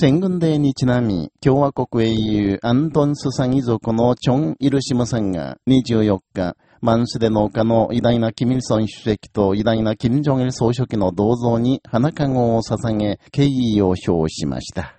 戦軍デーにちなみ、共和国英雄アントンスサギ族のチョン・イルシムさんが24日、マンスデ農家の偉大なキミルソン主席と偉大なキム・ジョンイル総書記の銅像に花籠を捧げ、敬意を表しました。